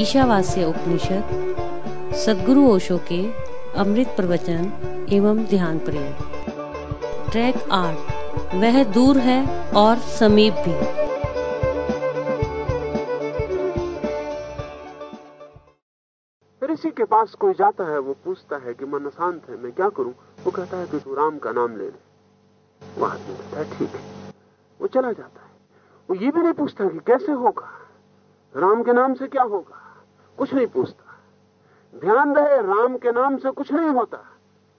ईशावास्य उपनिषद, सदगुरु ओशो के अमृत प्रवचन एवं ध्यान प्रयोग ट्रैक आठ, वह दूर है और समीप भी। ऋषि के पास कोई जाता है, वो पूछता है कि मन अशांत है, मैं क्या करूँ? वो कहता है कि तू राम का नाम ले ले। है, ठीक है। वो चला जाता है। वो ये भी नहीं पूछता कि कैसे होगा? राम के नाम से क्या होगा? कुछ नहीं पूछता। ध्यान रहे, राम के नाम से कुछ नहीं होता।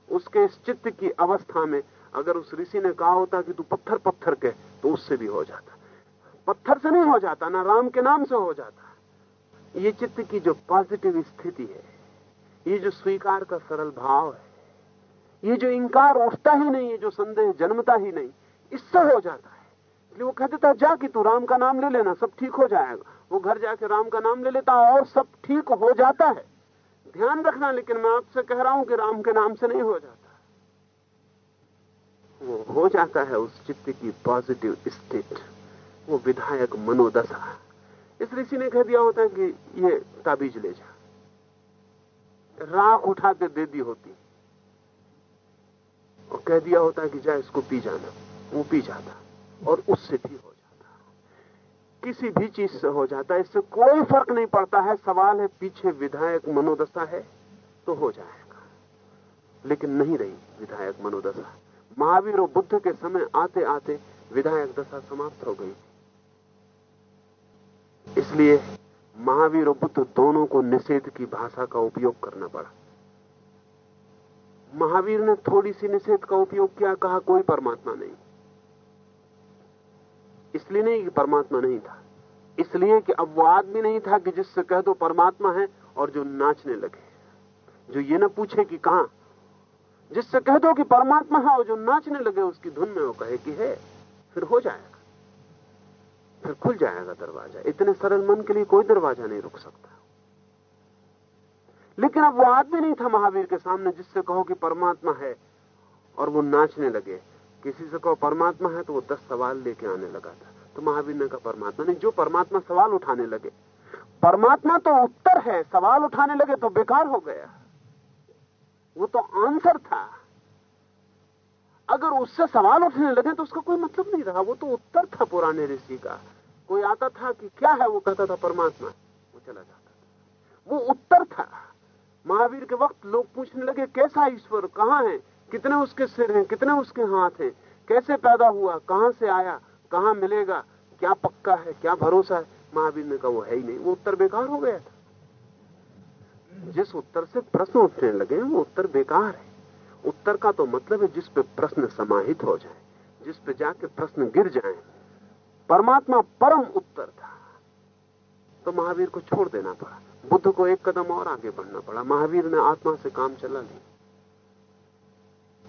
उसके इस चित्त की अवस्था में अगर उस ऋषि ने कहा होता कि तू पत्थर पत्थर के तो उससे भी हो जाता। पत्थर से नहीं हो जाता, ना राम के नाम से हो जाता। ये चित्त की जो पॉजिटिव स्थिति है, ये जो स्वीकार का सरल भाव है, ये जो इंकार उठता ही नहीं है जो संदेह, जन्मता ही नहीं, इससे हो जाता है। इसलिए वो कह देता जा कि तू राम का नाम ले लेना, सब ठीक हो जाएगा। वो घर जाके राम का नाम ले लेता और सब ठीक हो जाता है। ध्यान रखना, लेकिन मैं आपसे कह रहा हूँ कि राम के नाम से नहीं हो जाता। वो हो जाता है उस चित्त की पॉजिटिव स्टेट वो विधायक मनोदशा इस ऋषि ने कह दिया होता है कि ये ताबीज ले जा। राख उठा के दे दी होती। और कह दिया होता है कि जा इसको पी जाना। वो पी जाता। और उससे भी हो जाता किसी भी चीज़ से हो जाता है, इससे कोई फ़र्क नहीं पड़ता है। सवाल है, पीछे विधायक मनोदशा है तो हो जाएगा। लेकिन नहीं रही विधायक मनोदशा। महावीर और बुद्ध के समय आते आते विधायक दशा समाप्त हो गई। इसलिए महावीर और बुद्ध दोनों को निषेध की भाषा का उपयोग करना पड़ा। महावीर ने थोड़ी सी निषेध का उपयोग किया, कहा कोई परमात्मा नहीं। इसलिए नहीं कि परमात्मा नहीं था। इसलिए कि अब वो आदमी नहीं था कि जिससे कह दो परमात्मा है और जो नाचने लगे। जो ये ना पूछे कि कहा। जिससे कह दो कि परमात्मा है और जो नाचने लगे, उसकी धुन में वो कहे कि है। फिर हो जाएगा। फिर खुल जाएगा दरवाज़ा। इतने सरल मन के लिए कोई दरवाज़ा नहीं रुक सकता। लेकिन अब वो आदमी नहीं था महावीर के सामने जिससे कहो कि परमात्मा है और वो नाचने लगे। किसी से कहो, परमात्मा है तो वो दस सवाल लेके आने लगा था। तो महावीर ने कहा, परमात्मा नहीं, जो परमात्मा सवाल उठाने लगे। परमात्मा तो उत्तर है, सवाल उठाने लगे तो बेकार हो गया। वो तो आंसर था। अगर उससे सवाल उठने लगे तो उसका कोई मतलब नहीं रहा। वो तो उत्तर था पुराने ऋषि का। कोई आता था कि क्या है, वो कहता था, परमात्मा। वो चला जाता था। वो उत्तर था। महावीर के वक्त लोग पूछने लगे, कैसा ईश्वर? कहाँ है? कितने उसके सिर हैं, कितने उसके हाथ हैं, कैसे पैदा हुआ, कहाँ से आया, कहाँ मिलेगा, क्या पक्का है, क्या भरोसा है? महावीर ने कहा, वो है ही नहीं, वो उत्तर बेकार हो गया था। जिस उत्तर से प्रश्न उठने लगे, वो उत्तर बेकार है। उत्तर का तो मतलब है, जिस पे प्रश्न समाहित हो जाए, जिस पे जाके प्रश्न गिर जाए, परमात्मा परम उत्तर था। तो महावीर को छोड़ देना पड़ा। बुद्ध को एक कदम और आगे बढ़ना पड़ा। महावीर ने आत्मा से काम चला लिया।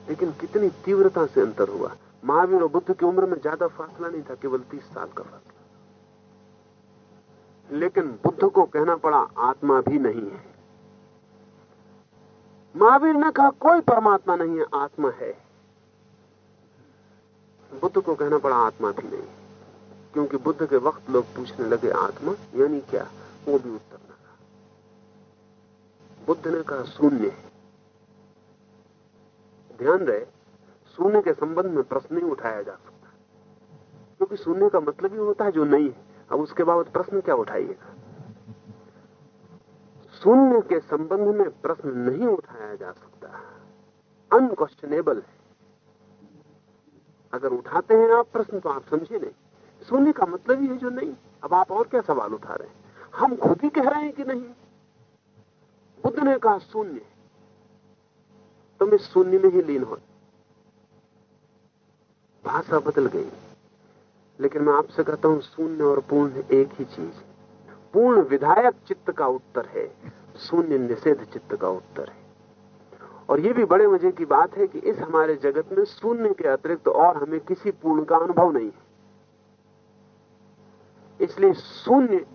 लेकिन कितनी तीव्रता से अंतर हुआ। महावीर और बुद्ध की उम्र में ज़्यादा फासला नहीं था, केवल तीस साल का फासला। लेकिन बुद्ध को कहना पड़ा, आत्मा भी नहीं है। महावीर ने कहा, कोई परमात्मा नहीं है, आत्मा है। बुद्ध को कहना पड़ा, आत्मा भी नहीं। क्योंकि बुद्ध के वक्त लोग पूछने लगे, आत्मा यानी क्या? वो भी उत्तर न बुद्ध ने कहा, शून्य ध्यान रहे शून्य के संबंध में प्रश्न नहीं उठाया जा सकता। क्योंकि शून्य का मतलब ही होता है जो नहीं है। अब उसके बाद प्रश्न क्या उठाइएगा? शून्य के संबंध में प्रश्न नहीं उठाया जा सकता। अनक्वेश्चनेबल है। अगर उठाते हैं आप प्रश्न तो आप समझे नहीं। शून्य का मतलब ही है जो नहीं। अब आप और क्या सवाल उठा रहे हैं? हम खुद ही कह रहे हैं कि नहीं? बुद्ध ने कहा शून्य। तुम इस शून्य में ही लीन हो। भाषा बदल गई। लेकिन मैं आपसे कहता हूँ, शून्य और पूर्ण एक ही चीज़। पूर्ण विधायक चित्त का उत्तर है, शून्य निषेध चित्त का उत्तर है। और ये भी बड़े मज़े की बात है कि इस हमारे जगत में शून्य के अतिरिक्त और हमें किसी पूर्ण का अनुभव नहीं है। इसलिए शून्य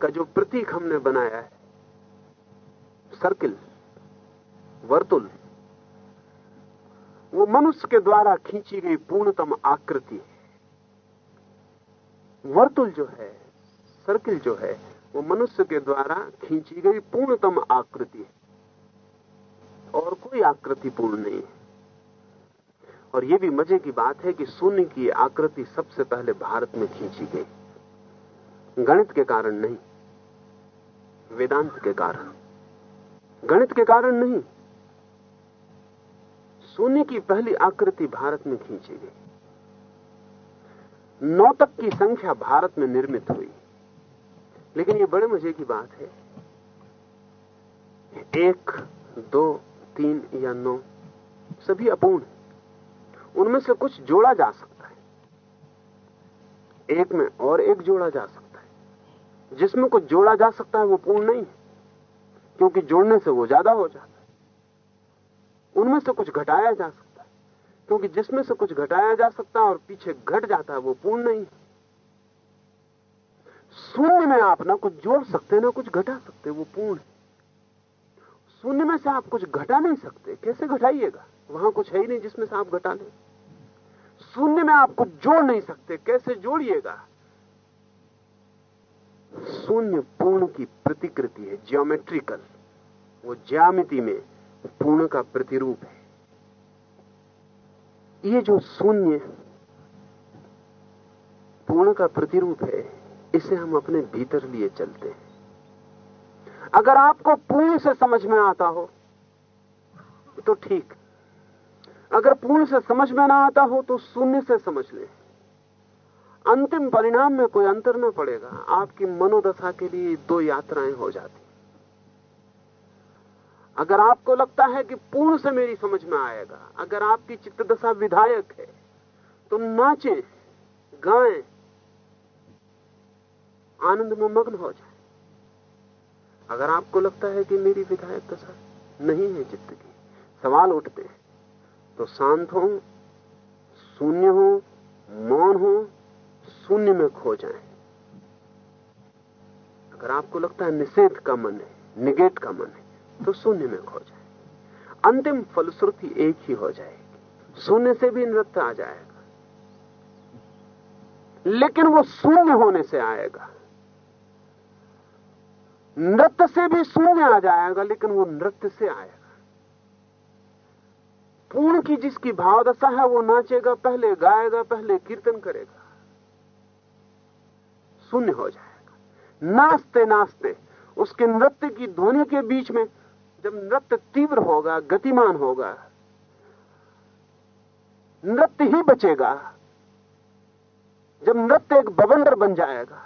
का जो प्रतीक हमने बनाया है, सर्किल वर्तुल। वो मनुष्य के द्वारा खींची गई पूर्णतम आकृति है। वर्तुल जो है, सर्किल जो है, वो मनुष्य के द्वारा खींची गई पूर्णतम आकृति है। और कोई आकृति पूर्ण नहीं है। और ये भी मज़े की बात है कि शून्य की आकृति सबसे पहले भारत में खींची गई। गणित के कारण नहीं, वेदांत के कारण। गणित के कारण नहीं शून्य की पहली आकृति भारत में खींची गई। नौ तक की संख्या भारत में निर्मित हुई। लेकिन ये बड़े मज़े की बात है। एक, दो, तीन या नौ, सभी अपूर्ण उनमें से कुछ जोड़ा जा सकता है। एक में और एक जोड़ा जा सकता है। जिसमें कुछ जोड़ा जा सकता है वो पूर्ण नहीं है, क्योंकि जोड़ने से वो ज़्यादा हो जाता है। उनमें से कुछ घटाया जा सकता है। क्योंकि जिसमें से कुछ घटाया जा सकता है और पीछे घट जाता है, वो पूर्ण नहीं है। शून्य में आप ना कुछ जोड़ सकते, ना कुछ घटा सकते, वो पूर्ण शून्य में से आप कुछ घटा नहीं सकते, कैसे घटाइएगा? वहाँ कुछ है ही नहीं जिसमें से आप घटा लें शून्य में आप कुछ जोड़ नहीं सकते, कैसे जोड़िएगा? शून्य पूर्ण की प्रतिकृति है, जियोमेट्रिकल। वो ज्यामिति में पूर्ण का प्रतिरूप है। ये जो शून्य पूर्ण का प्रतिरूप है, इसे हम अपने भीतर लिए चलते हैं। अगर आपको पूर्ण से समझ में आता हो तो ठीक। अगर पूर्ण से समझ में ना आता हो तो शून्य से समझ ले। अंतिम परिणाम में कोई अंतर ना पड़ेगा। आपकी मनोदशा के लिए दो यात्राएँ हो जाती अगर आपको लगता है कि पूर्ण से मेरी समझ में आएगा, अगर आपकी चित्तदशा विधायक है तो नाचे, गाएँ, आनंद में मग्न हो जाए। अगर आपको लगता है कि मेरी विधायक दशा नहीं है चित्त की, सवाल उठते हैं तो शांत हो, शून्य हो, मौन हो, शून्य में खो जाए। अगर आपको लगता है निषेध का मन है, निगेट का मन है तो शून्य में खो जाए। अंतिम फलश्रुति एक ही हो जाएगी। शून्य से भी नृत्य आ जाएगा। लेकिन वो शून्य होने से आएगा। नृत्य से भी शून्य आ जाएगा, लेकिन वो नृत्य से आएगा। पूर्ण की जिसकी भावदशा है, वो नाचेगा, पहले गाएगा, पहले कीर्तन करेगा। शून्य हो जाएगा। नाचते नाचते उसके नृत्य की ध्वनि के बीच में जब नृत्य तीव्र होगा, गतिमान होगा, नृत्य ही बचेगा, जब नृत्य एक बवंडर बन जाएगा,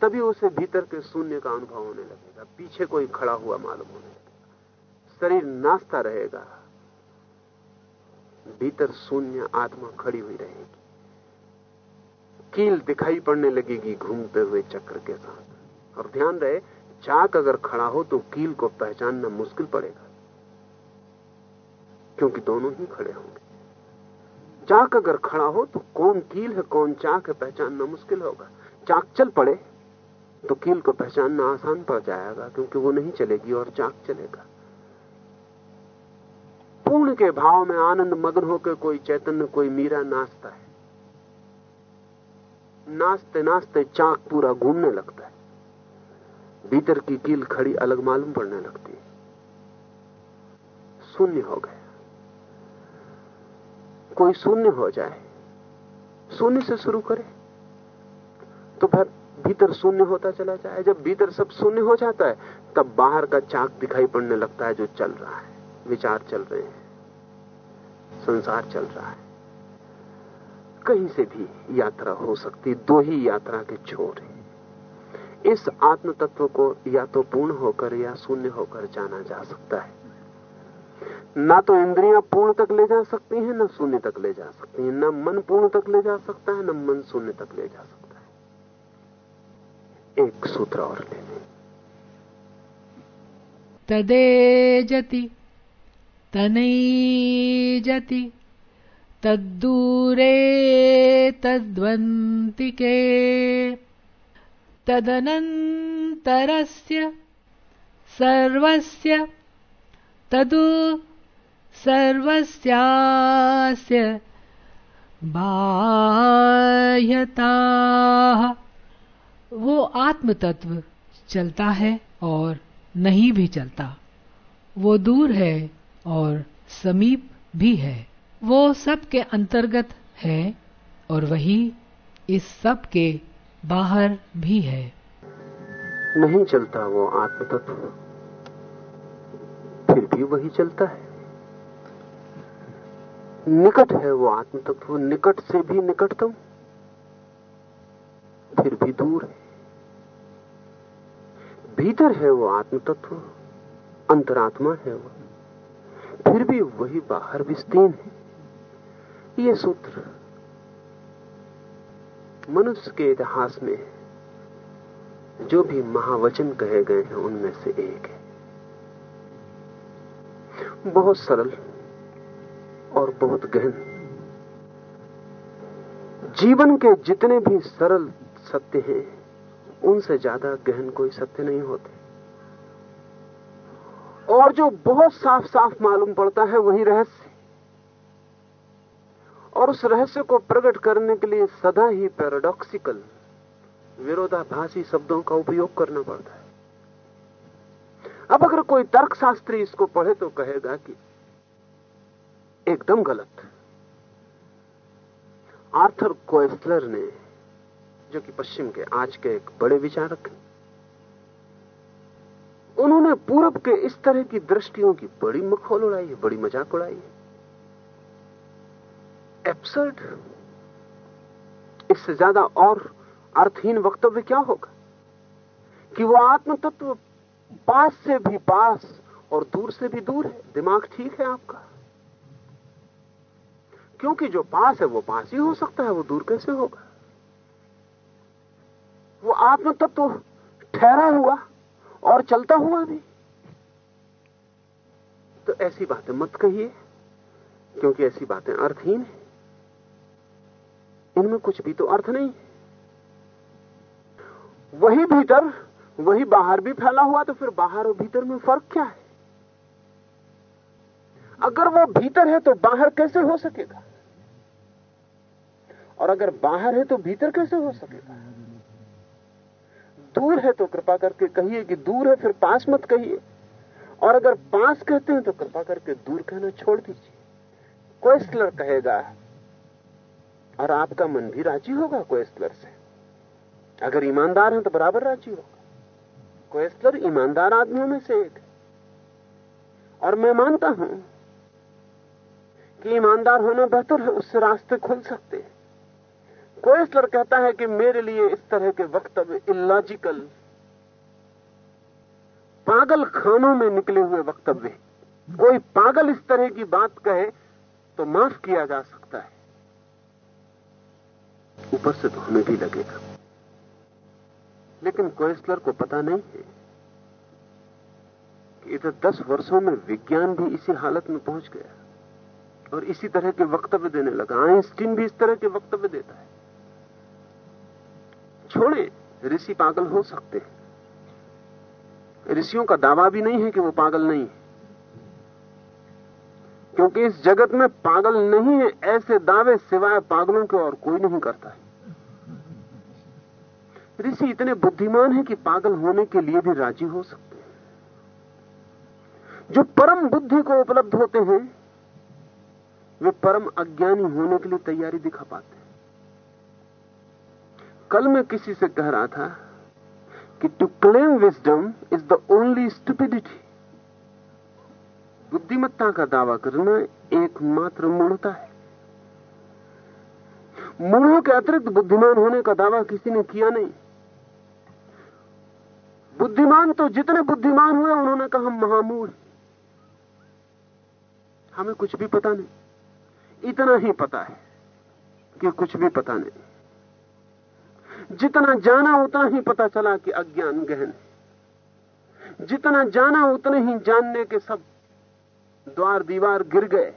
तभी उसे भीतर के शून्य का अनुभव होने लगेगा। पीछे कोई खड़ा हुआ मालूम होने लगेगा। शरीर नाचता रहेगा। भीतर शून्य आत्मा खड़ी हुई रहेगी। कील दिखाई पड़ने लगेगी घूमते हुए चक्र के साथ। और ध्यान रहे चाक अगर खड़ा हो तो कील को पहचानना मुश्किल पड़ेगा। क्योंकि दोनों ही खड़े होंगे। चाक अगर खड़ा हो तो कौन कील है, कौन चाक है, पहचानना मुश्किल होगा। चाक चल पड़े तो कील को पहचानना आसान पड़ जाएगा, क्योंकि वो नहीं चलेगी और चाक चलेगा। पूर्ण के भाव में आनंद मग्न होकर कोई चैतन्य, कोई मीरा नाचता है। नाचते नाचते चाक पूरा घूमने लगता है। भीतर की कील खड़ी अलग मालूम पड़ने लगती। शून्य हो गया। कोई शून्य हो जाए, शून्य से शुरू करे तो फिर भीतर शून्य होता चला जाए। जब भीतर सब शून्य हो जाता है, तब बाहर का चाक दिखाई पड़ने लगता है जो चल रहा है। विचार चल रहे हैं, संसार चल रहा है। कहीं से भी यात्रा हो सकती, दो ही यात्रा के छोर है। इस आत्म तत्व को या तो पूर्ण होकर या शून्य होकर जाना जा सकता है। ना तो इंद्रियाँ पूर्ण तक ले जा सकती हैं, ना शून्य तक ले जा सकती हैं। ना मन पूर्ण तक ले जा सकता है, ना मन शून्य तक ले जा सकता है। एक सूत्र और ले लें। तदेजति, तनैजति, तद्दूरे तद्वन्तिके तदनन्तरस्य सर्वस्य तदु सर्वस्यास्य बाह्यताः। वो आत्म तत्व चलता है और नहीं भी चलता। वो दूर है और समीप भी है। वो सब के अंतर्गत है और वही इस सब के बाहर भी है। नहीं चलता वो आत्म तत्व फिर भी वही चलता है। निकट है वो आत्म तत्व निकट से भी निकटतम। फिर भी दूर है। भीतर है वो आत्म तत्व अंतरात्मा है वो। फिर भी वही बाहर विस्तीर्ण है। ये सूत्र मनुष्य के इतिहास में जो भी महावचन कहे गए हैं, उनमें से एक है। बहुत सरल और बहुत गहन। जीवन के जितने भी सरल सत्य हैं, उनसे ज़्यादा गहन कोई सत्य नहीं होते। और जो बहुत साफ़ साफ़ मालूम पड़ता है, वही रहस्य। और उस रहस्य को प्रकट करने के लिए सदा ही पैराडॉक्सिकल विरोधाभासी शब्दों का उपयोग करना पड़ता है। अब अगर कोई तर्कशास्त्री इसको पढ़े तो कहेगा कि एकदम गलत। आर्थर कोएस्लर ने, जो कि पश्चिम के आज के एक बड़े विचारक हैं, उन्होंने पूरब के इस तरह की दृष्टियों की बड़ी मखौल उड़ाई है, बड़ी मज़ाक उड़ाई है। एब्सर्ड इससे ज़्यादा और अर्थहीन वक्तव्य क्या होगा? कि वो आत्म तत्व पास से भी पास और दूर से भी दूर है। दिमाग ठीक है आपका? क्योंकि जो पास है वो पास ही हो सकता है, वो दूर कैसे होगा? वो आत्म तत्व ठहरा हुआ और चलता हुआ भी। तो ऐसी बातें मत कहिए, क्योंकि ऐसी बातें अर्थहीन है। इनमें कुछ भी तो अर्थ नहीं। वही भीतर, वही बाहर भी फैला हुआ तो फिर बाहर और भीतर में फ़र्क क्या है? अगर वो भीतर है तो बाहर कैसे हो सकेगा? और अगर बाहर है तो भीतर कैसे हो सकेगा? दूर है तो कृपा करके कहिए कि दूर है, फिर पास मत कहिए। और अगर पास कहते हैं तो कृपा करके दूर कहना छोड़ दीजिए। कोएस्लर कहेगा? और आपका मन भी राज़ी होगा कोएस्लर से। अगर ईमानदार है तो बराबर राज़ी होगा। कोएस्लर ईमानदार आदमियों में से एक और मैं मानता हूँ कि ईमानदार होना बेहतर है, उससे रास्ते खुल सकते हैं। कोएस्लर कहता है कि मेरे लिए इस तरह के वक्तव्य इलॉजिकल पागल खानों में निकले हुए वक्तव्य कोई पागल इस तरह की बात कहे तो माफ़ किया जा सकता है। ऊपर से तो हमें भी लगेगा लेकिन कोएस्लर को पता नहीं है कि इधर दस वर्षों में विज्ञान भी इसी हालत में पहुँच गया और इसी तरह के वक्तव्य देने लगा। आइंस्टीन भी इस तरह के वक्तव्य देता है। छोड़े, ऋषि पागल हो सकते हैं। ऋषियों का दावा भी नहीं है कि वो पागल नहीं है। क्योंकि इस जगत में पागल नहीं है, ऐसे दावे सिवाय पागलों के और कोई नहीं करता है। ऋषि इतने बुद्धिमान है कि पागल होने के लिए भी राज़ी हो सकते हैं। जो परम बुद्धि को उपलब्ध होते हैं, वे परम अज्ञानी होने के लिए तैयारी दिखा पाते हैं। कल मैं किसी से कह रहा था कि to claim wisdom is the only stupidity बुद्धिमत्ता का दावा करना एकमात्र मूढ़ता है। मूढ़ों के अतिरिक्त बुद्धिमान होने का दावा किसी ने किया नहीं। बुद्धिमान तो जितने बुद्धिमान हुए, उन्होंने कहा हम महामूढ़। हमें कुछ भी पता नहीं। इतना ही पता है कि कुछ भी पता नहीं। जितना जाना, उतना ही पता चला कि अज्ञान गहन है। जितना जाना, उतने ही जानने के सब द्वार, दीवार गिर गए।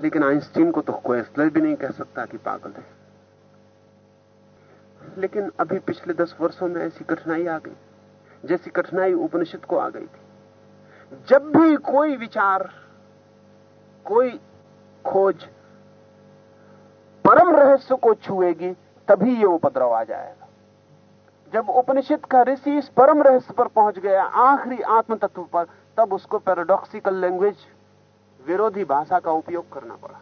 लेकिन आइंस्टीन को तो कोएस्लर भी नहीं कह सकता कि पागल है। लेकिन अभी पिछले दस वर्षों में ऐसी कठिनाई आ गई, जैसी कठिनाई उपनिषद को आ गई थी। जब भी कोई विचार, कोई खोज परम रहस्य को छुएगी, तभी ये उपद्रव आ जाएगा। जब उपनिषद का ऋषि इस परम रहस्य पर पहुँच गया, आखिरी आत्म तत्व पर तब उसको पैराडॉक्सिकल लैंग्वेज विरोधी भाषा का उपयोग करना पड़ा।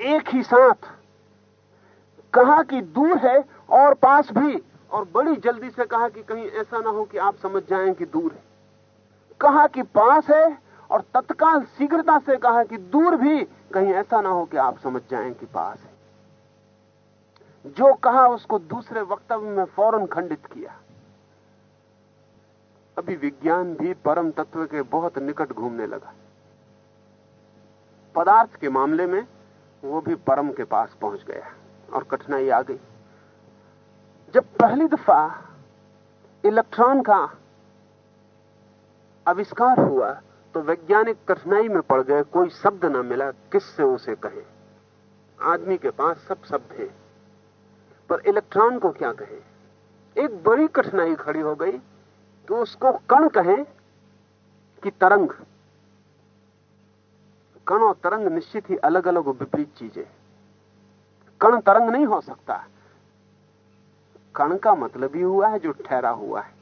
एक ही साथ कहा कि दूर है और पास भी, और बड़ी जल्दी से कहा कि कहीं ऐसा ना हो कि आप समझ जाएँ कि दूर है। कहा कि पास है और तत्काल शीघ्रता से कहा कि दूर भी, कहीं ऐसा ना हो कि आप समझ जाएँ कि पास है। जो कहा उसको दूसरे वक्तव्य में फ़ौरन खंडित किया। अभी विज्ञान भी परम तत्व के बहुत निकट घूमने लगा पदार्थ के मामले में वो भी परम के पास पहुँच गया और कठिनाई आ गई। जब पहली दफ़ा इलेक्ट्रॉन का आविष्कार हुआ तो वैज्ञानिक कठिनाई में पड़ गए, कोई शब्द ना मिला, किससे उसे कहे? आदमी के पास सब शब्द हैं, पर इलेक्ट्रॉन को क्या कहे? एक बड़ी कठिनाई खड़ी हो गई तो उसको कण कहें कि तरंग। कण और तरंग निश्चित ही अलग अलग विपरीत चीज़ें कण तरंग नहीं हो सकता। कण का मतलब ही हुआ है जो ठहरा हुआ है।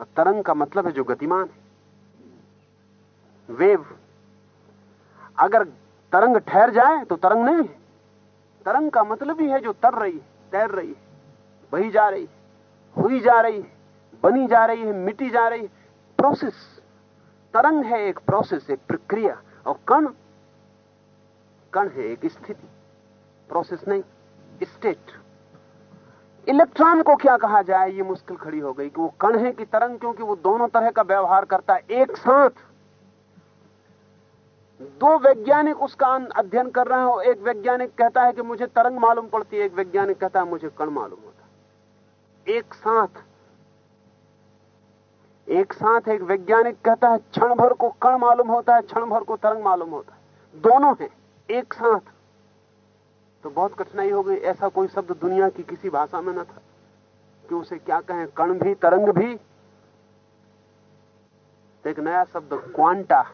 और तरंग का मतलब है जो गतिमान है। वेव, अगर तरंग ठहर जाए तो तरंग नहीं है। तरंग का मतलब ही है जो तर रही तैर रही बही जा रही हुई जा रही है। बनी जा रही है, मिटी जा रही है। प्रोसेस तरंग है एक प्रोसेस एक प्रक्रिया, और कण कण है एक स्थिति। प्रोसेस नहीं स्टेट इलेक्ट्रॉन को क्या कहा जाए, ये मुश्किल खड़ी हो गई कि वो कण है कि तरंग, क्योंकि वो दोनों तरह का व्यवहार करता है, एक साथ। दो वैज्ञानिक उसका अध्ययन कर रहे हो एक वैज्ञानिक कहता है कि मुझे तरंग मालूम पड़ती है, एक वैज्ञानिक कहता है मुझे कण मालूम होता एक साथ। एक साथ एक वैज्ञानिक कहता है, क्षण भर को कण मालूम होता है, क्षण भर को तरंग मालूम होता है। दोनों है, एक साथ। तो बहुत कठिनाई हो गई, ऐसा कोई शब्द दुनिया की किसी भाषा में न था कि उसे क्या कहें, कण भी, तरंग भी। एक नया शब्द, क्वांटा,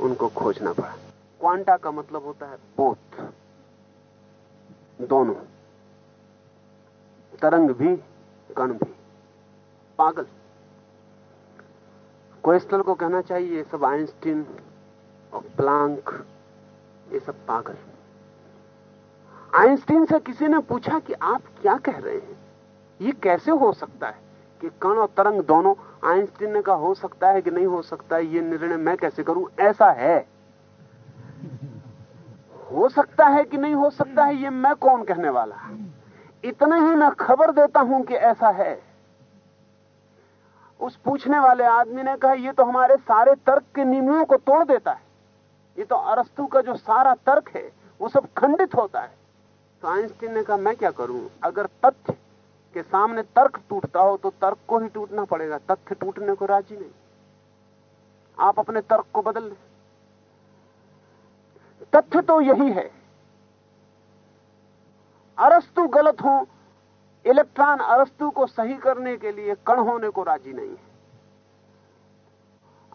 उनको खोजना पड़ा। क्वांटा का मतलब होता है बोथ दोनों, तरंग भी, कण भी। पागल। क्वेस्टल को कहना चाहिए, ये सब आइंस्टीन और प्लांक ये सब पागल। आइंस्टीन से किसी ने पूछा कि आप क्या कह रहे हैं? ये कैसे हो सकता है कि कण और तरंग दोनों आइंस्टीन ने कहा हो सकता है कि नहीं हो सकता है, ये निर्णय मैं कैसे करूँ? ऐसा है। हो सकता है कि नहीं हो सकता है, ये मैं कौन कहने वाला? इतना ही मैं खबर देता हूँ कि ऐसा है। उस पूछने वाले आदमी ने कहा, ये तो हमारे सारे तर्क के नियमों को तोड़ देता है। ये तो अरस्तु का जो सारा तर्क है, वो सब खंडित होता है। तो आइंस्टीन ने कहा, मैं क्या करूँ? अगर तथ्य के सामने तर्क टूटता हो तो तर्क को ही टूटना पड़ेगा। तथ्य टूटने को राज़ी नहीं। आप अपने तर्क को बदल लें तथ्य तो यही है। अरस्तु गलत हो इलेक्ट्रॉन अरस्तु को सही करने के लिए कण होने को राज़ी नहीं है।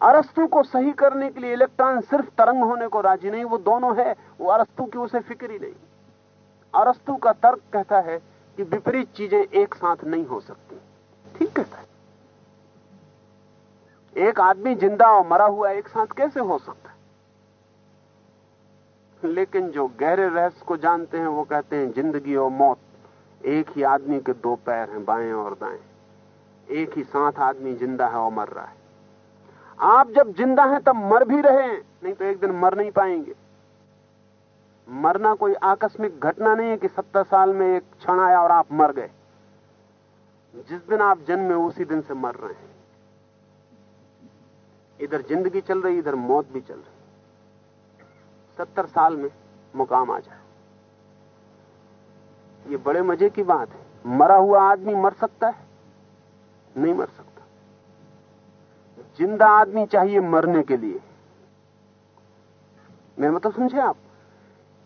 अरस्तु को सही करने के लिए इलेक्ट्रॉन सिर्फ़ तरंग होने को राज़ी नहीं, वो दोनों है, वो अरस्तु की उसे फ़िक्र ही नहीं। अरस्तु का तर्क कहता है कि विपरीत चीज़ें एक साथ नहीं हो सकती। ठीक कहता है। एक आदमी ज़िंदा और मरा हुआ एक साथ कैसे हो सकता है? लेकिन जो गहरे रहस्य को जानते हैं, वो कहते हैं ज़िंदगी और मौत। एक ही आदमी के दो पैर हैं, बाएँ और दाएँ। एक ही साथ आदमी ज़िंदा है और मर रहा है। आप जब ज़िंदा हैं, तब मर भी रहे हैं, नहीं तो एक दिन मर नहीं पाएँगे। मरना कोई आकस्मिक घटना नहीं है कि सत्तर साल में एक क्षण आया और आप मर गए। जिस दिन आप जन्मे, उसी दिन से मर रहे हैं। इधर ज़िंदगी चल रही, इधर मौत भी चल रही। सत्तर साल में मुकाम आ जाए। ये बड़े मज़े की बात है। मरा हुआ आदमी मर सकता है? नहीं मर सकता। ज़िंदा आदमी चाहिए मरने के लिए। मैं मतलब समझे आप?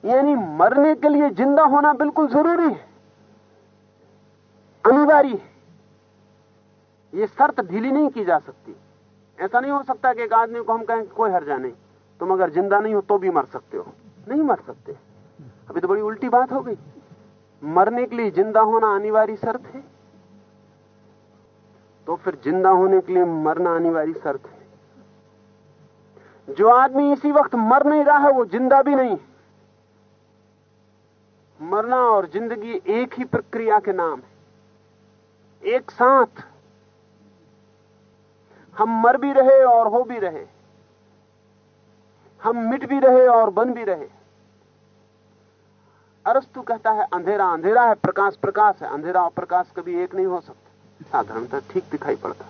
यानी मरने के लिए ज़िंदा होना बिल्कुल ज़रूरी है। अनिवार्य है। ये शर्त ढीली नहीं की जा सकती। ऐसा नहीं हो सकता कि एक आदमी को हम कहें कोई हर्जा नहीं। तुम अगर ज़िंदा नहीं हो तो भी मर सकते हो। नहीं मर सकते। अभी तो बड़ी उल्टी बात हो गई। मरने के लिए ज़िंदा होना अनिवार्य शर्त है? तो फिर ज़िंदा होने के लिए मरना अनिवार्य शर्त है। जो आदमी इसी वक्त मर नहीं रहा है, वो ज़िंदा भी नहीं मरना और ज़िंदगी एक ही प्रक्रिया के नाम है। एक साथ हम मर भी रहे और हो भी रहे। हम मिट भी रहे और बन भी रहे। अरस्तु कहता है, अंधेरा अंधेरा है, प्रकाश प्रकाश है। अंधेरा और प्रकाश कभी एक नहीं हो सकता। साधारणतः ठीक दिखाई पड़ता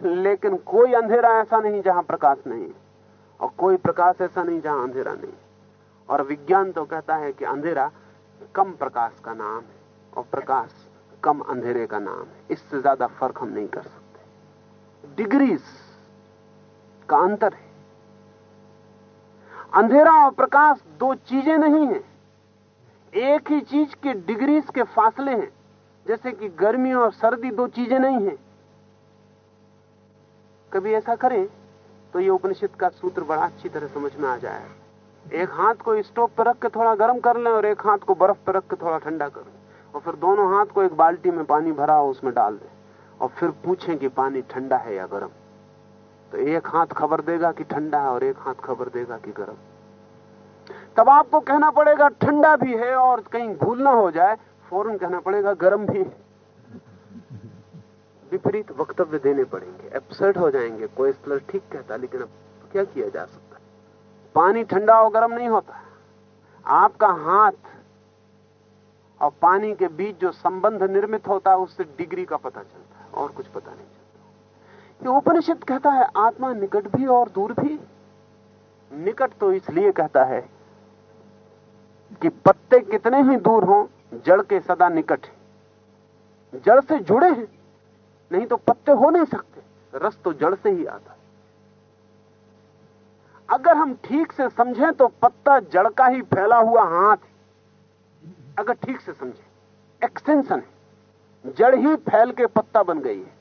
लेकिन कोई अंधेरा ऐसा नहीं जहाँ प्रकाश नहीं और कोई प्रकाश ऐसा नहीं जहाँ अंधेरा नहीं और विज्ञान तो कहता है कि अंधेरा कम प्रकाश का नाम है, और प्रकाश कम अंधेरे का नाम है। इससे ज़्यादा फ़र्क हम नहीं कर सकते। डिग्रीज का अंतर है। अंधेरा और प्रकाश दो चीज़ें नहीं हैं। एक ही चीज़ के डिग्रीज के फासले हैं। जैसे कि गर्मी और सर्दी दो चीज़ें नहीं हैं। कभी ऐसा करें तो ये उपनिषद का सूत्र बड़ा अच्छी तरह समझ में आ जाए। एक हाथ को स्टोव पर रख के थोड़ा गर्म कर लें और एक हाथ को बर्फ़ पर रख के थोड़ा ठंडा कर लें। और फिर दोनों हाथ को एक बाल्टी में पानी भरा उसमें डाल दें। और फिर पूछें कि पानी ठंडा है या गर्म। तो एक हाथ खबर देगा कि ठंडा है और एक हाथ खबर देगा कि गर्म। तब आपको कहना पड़ेगा, ठंडा भी है और कहीं भूल ना हो जाए, फ़ौरन कहना पड़ेगा, गर्म भी विपरीत वक्तव्य देने पड़ेंगे एब्सर्ड हो जाएँगे स्थल ठीक कहता, लेकिन अब क्या किया जा सकता है? पानी ठंडा और गर्म नहीं होता। आपका हाथ और पानी के बीच जो संबंध निर्मित होता है, उससे डिग्री का पता चलता है, और कुछ पता नहीं चलता। ये उपनिषद कहता है, आत्मा निकट भी और दूर भी। निकट तो इसलिए कहता है कि पत्ते कितने ही दूर हों, जड़ के सदा निकट है। जड़ से जुड़े हैं, नहीं तो पत्ते हो नहीं सकते। रस तो जड़ से ही आता है। अगर हम ठीक से समझें तो पत्ता जड़ का ही फैला हुआ हाथ अगर ठीक से समझें एक्सटेंशन है। जड़ ही फैल के पत्ता बन गई है।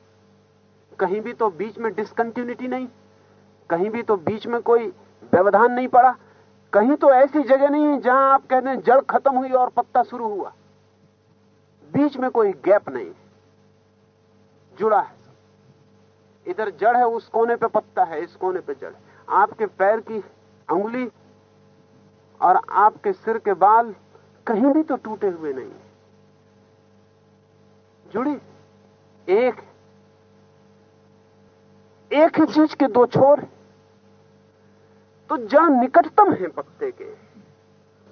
कहीं भी तो बीच में डिसकंटिन्यूटी नहीं, कहीं भी तो बीच में कोई व्यवधान नहीं पड़ा। कहीं तो ऐसी जगह नहीं है जहाँ आप कहते हैं जड़ खत्म हुई और पत्ता शुरू हुआ। बीच में कोई गैप नहीं जुड़ा है इधर जड़ है, उस कोने पे पत्ता है, इस कोने पे जड़ है। आपके पैर की उंगली और आपके सिर के बाल कहीं भी तो टूटे हुए नहीं जुड़ी। एक। एक ही चीज़ के दो छोर तो जहाँ निकटतम है पत्ते के।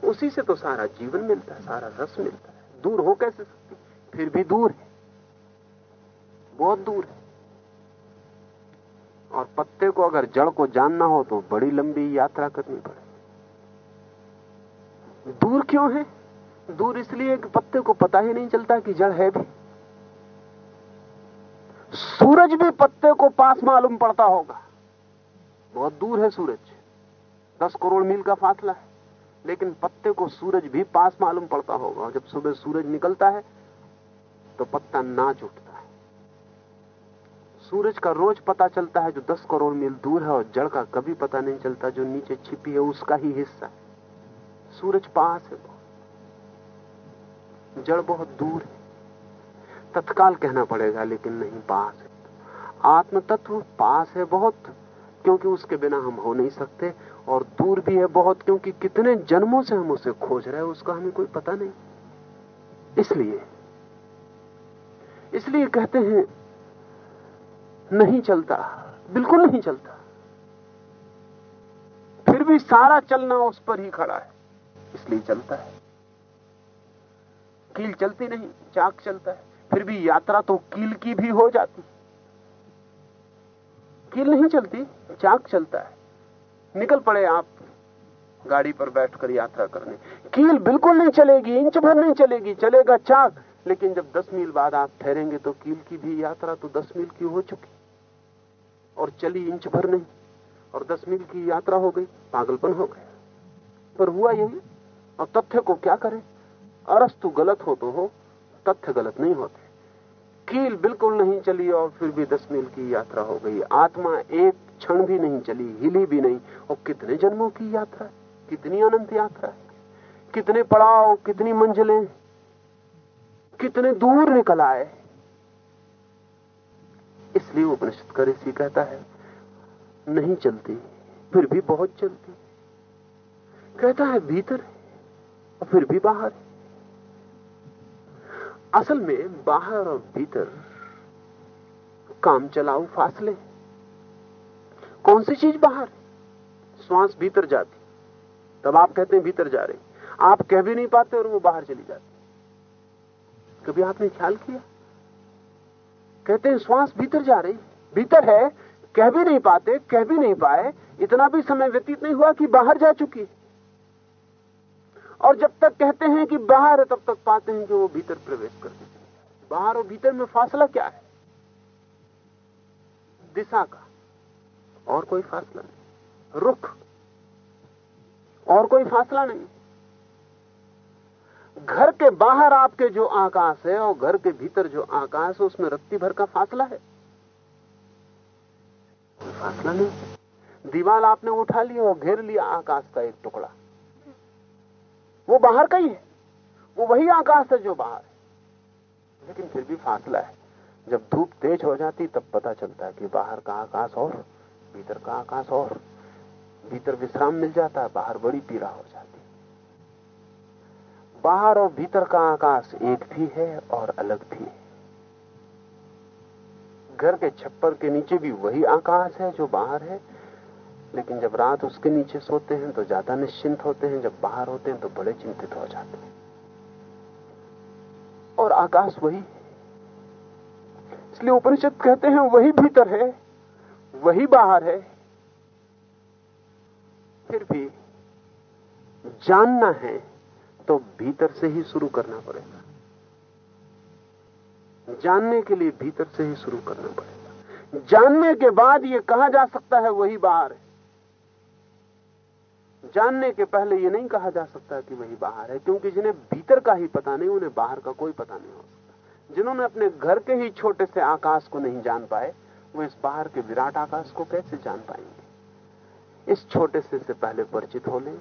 उसी से तो सारा जीवन मिलता है, सारा रस मिलता है। दूर हो कैसे सकती? फिर भी दूर है। बहुत दूर है। और पत्ते को अगर जड़ को जानना हो तो बड़ी लंबी यात्रा करनी पड़े। दूर क्यों है? दूर इसलिए कि पत्ते को पता ही नहीं चलता कि जड़ है भी। सूरज भी पत्ते को पास मालूम पड़ता होगा। बहुत दूर है सूरज। दस करोड़ मील का फासला। है लेकिन पत्ते को सूरज भी पास मालूम पड़ता होगा। जब सुबह सूरज निकलता है तो पत्ता नाच उठता है। सूरज का रोज पता चलता है जो दस करोड़ मील दूर है और जड़ का कभी पता नहीं चलता जो नीचे छिपी है, उसका ही हिस्सा है। सूरज पास है बहुत। जड़ बहुत दूर है। तत्काल कहना पड़ेगा, लेकिन नहीं पास है। आत्म तत्व पास है बहुत, क्योंकि उसके बिना हम हो नहीं सकते। और दूर भी है बहुत, क्योंकि कितने जन्मों से हम उसे खोज रहे हैं, उसका हमें कोई पता नहीं। इसलिए इसलिए कहते हैं, नहीं चलता, बिल्कुल नहीं चलता। फिर भी सारा चलना उस पर ही खड़ा है, इसलिए चलता है। कील चलती नहीं, चाक चलता है, फिर भी यात्रा तो कील की भी हो जाती। कील नहीं चलती, चाक चलता है। निकल पड़े आप गाड़ी पर बैठकर यात्रा करने। कील बिल्कुल नहीं चलेगी, इंच भर नहीं चलेगी, चलेगा चाक। लेकिन जब दस मील बाद आप ठहरेंगे तो कील की भी यात्रा तो दस मील की हो चुकी। और चली इंच भर नहीं, और दस मील की यात्रा हो गई, पागलपन हो गया। पर हुआ यही, और तथ्य को क्या करें? अरस्तु गलत हो तो हो, तथ्य गलत नहीं होते। कील बिल्कुल नहीं चली और फिर भी दस मील की यात्रा हो गई। आत्मा एक क्षण भी नहीं चली, हिली भी नहीं। और कितने जन्मों की यात्रा, कितनी अनंत यात्रा, कितने पड़ाव, कितनी मंजिलें, कितने दूर निकल आए। इसलिए उपनिषद कर इसी कहता है, नहीं चलती, फिर भी बहुत चलती। कहता है, भीतर और फिर भी बाहर असल में बाहर और भीतर काम चलाऊ फासले कौन सी चीज़ बाहर? श्वास भीतर जाती। तब आप कहते हैं, भीतर जा रही। आप कह भी नहीं पाते और वो बाहर चली जाती। कभी आपने ख्याल किया? कहते हैं, श्वास भीतर जा रही। भीतर है, कह भी नहीं पाते, कह भी नहीं पाए। इतना भी समय व्यतीत नहीं हुआ कि बाहर जा चुकी। और जब तक कहते हैं कि बाहर है, तब तक पाते हैं कि वो भीतर प्रवेश कर देती बाहर और भीतर में फासला क्या है? दिशा का। और कोई फासला नहीं। रुख। और कोई फासला नहीं। घर के बाहर आपके जो आकाश है और घर के भीतर जो आकाश है, उसमें रत्ती भर का फासला है। कोई फासला नहीं। दीवार आपने उठा लिया और घेर लिया आकाश का एक टुकड़ा। वो बाहर का ही है। वो वही आकाश है जो बाहर है। लेकिन फिर भी फासला है। जब धूप तेज हो जाती, तब पता चलता है कि बाहर का आकाश और भीतर का आकाश और भीतर विश्राम मिल जाता है, बाहर बड़ी पीड़ा हो जाती बाहर और भीतर का आकाश एक भी है और अलग भी है। घर के छप्पर के नीचे भी वही आकाश है जो बाहर है, लेकिन जब रात उसके नीचे सोते हैं तो ज़्यादा निश्चिंत होते हैं, जब बाहर होते हैं तो बड़े चिंतित हो जाते हैं। और आकाश वही इसलिए उपनिषद कहते हैं वही भीतर है। वही बाहर है, फिर भी जानना है तो भीतर से ही शुरू करना पड़ेगा। जानने के लिए भीतर से ही शुरू करना पड़ेगा। जानने के बाद यह कहा जा सकता है वही बाहर है। जानने के पहले यह नहीं कहा जा सकता कि वही बाहर है, क्योंकि जिन्हें भीतर का ही पता नहीं, उन्हें बाहर का कोई पता नहीं हो सकता। जिन्होंने अपने घर के ही छोटे से आकाश को नहीं जान पाए वो इस बाहर के विराट आकाश को कैसे जान पाएँगे? इस छोटे से से पहले परिचित हो लें,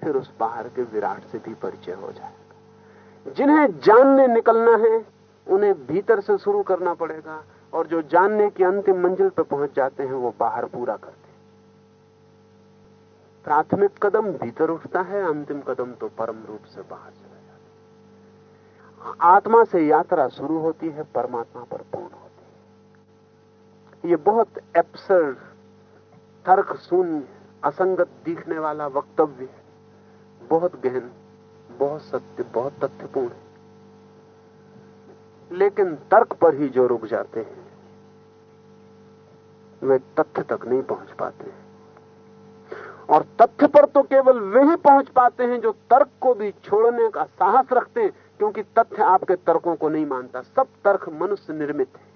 फिर उस बाहर के विराट से भी परिचय हो जाएगा। जिन्हें जानने निकलना है, उन्हें भीतर से शुरू करना पड़ेगा और जो जानने की अंतिम मंजिल पर पहुँच जाते हैं, वो बाहर पूरा करते प्राथमिक कदम भीतर उठता है, अंतिम कदम तो परम रूप से बाहर चला जाता है। आत्मा से यात्रा शुरू होती है, परमात्मा पर पूर्ण होती है। ये बहुत एप्सर्ड तर्क शून्य असंगत दिखने वाला वक्तव्य बहुत गहन, बहुत सत्य, बहुत तथ्यपूर्ण है। लेकिन तर्क पर ही जो रुक जाते हैं, वे तथ्य तक नहीं पहुँच पाते हैं। और तथ्य पर तो केवल वे ही पहुँच पाते हैं जो तर्क को भी छोड़ने का साहस रखते हैं, क्योंकि तथ्य आपके तर्कों को नहीं मानता। सब तर्क मनुष्य निर्मित है।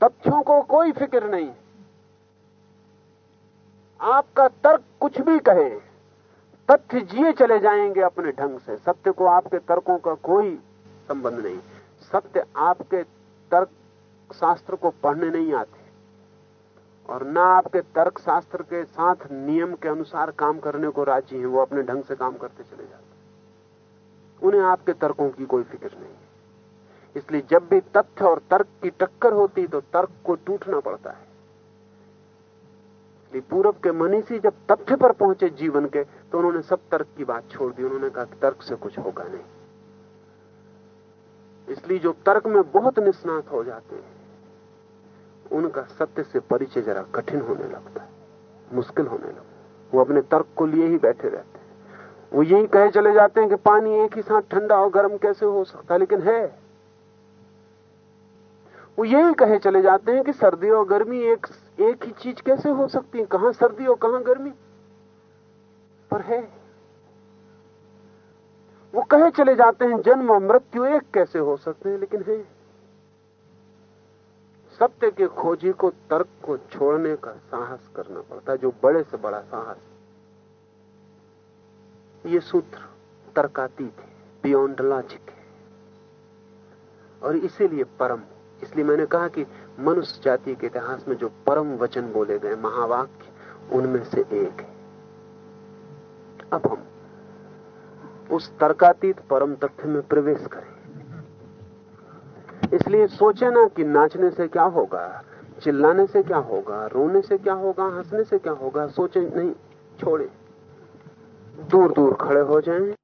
तथ्यों को कोई फ़िक्र नहीं। आपका तर्क कुछ भी कहे, तथ्य जिए चले जाएँगे अपने ढंग से। सत्य को आपके तर्कों का कोई संबंध नहीं। सत्य आपके तर्क शास्त्र को पढ़ने नहीं आते। और ना आपके तर्क शास्त्र के साथ नियम के अनुसार काम करने को राज़ी हैं, वो अपने ढंग से काम करते चले जाते उन्हें आपके तर्कों की कोई फ़िक्र नहीं इसलिए जब भी तथ्य और तर्क की टक्कर होती तो तर्क को टूटना पड़ता है। इसलिए पूरब के मनीषी जब तथ्य पर पहुँचे जीवन के तो उन्होंने सब तर्क की बात छोड़ दी। उन्होंने कहा तर्क से कुछ होगा नहीं। इसलिए जो तर्क में बहुत निष्णात हो जाते हैं, उनका सत्य से परिचय जरा कठिन होने लगता है, मुश्किल होने लगता वो अपने तर्क को लिए ही बैठे रहते हैं। वो यही कहे चले जाते हैं कि पानी एक ही साथ ठंडा और गर्म कैसे हो सकता है? लेकिन है वो यही कहे चले जाते हैं कि सर्दी और गर्मी एक एक ही चीज़ कैसे हो सकती है? कहाँ सर्दी और कहाँ गर्मी? पर है। वो कहे चले जाते हैं, जन्म और मृत्यु एक कैसे हो सकते हैं? लेकिन है। सत्य के खोजी को, तर्क को छोड़ने का साहस करना पड़ता है, जो बड़े से बड़ा साहस। ये सूत्र तर्कातीत है बियॉन्ड लॉजिक है। और इसीलिए परम इसलिए मैंने कहा कि मनुष्य जाति के इतिहास में जो परम वचन बोले गए महावाक्य, उनमें से एक है। अब हम उस तर्कातीत परम तथ्य में प्रवेश करें। इसलिए सोचे ना कि नाचने से क्या होगा, चिल्लाने से क्या होगा, रोने से क्या होगा, हंसने से क्या होगा, सोचे नहीं, छोड़े। दूर दूर खड़े हो जाएँ।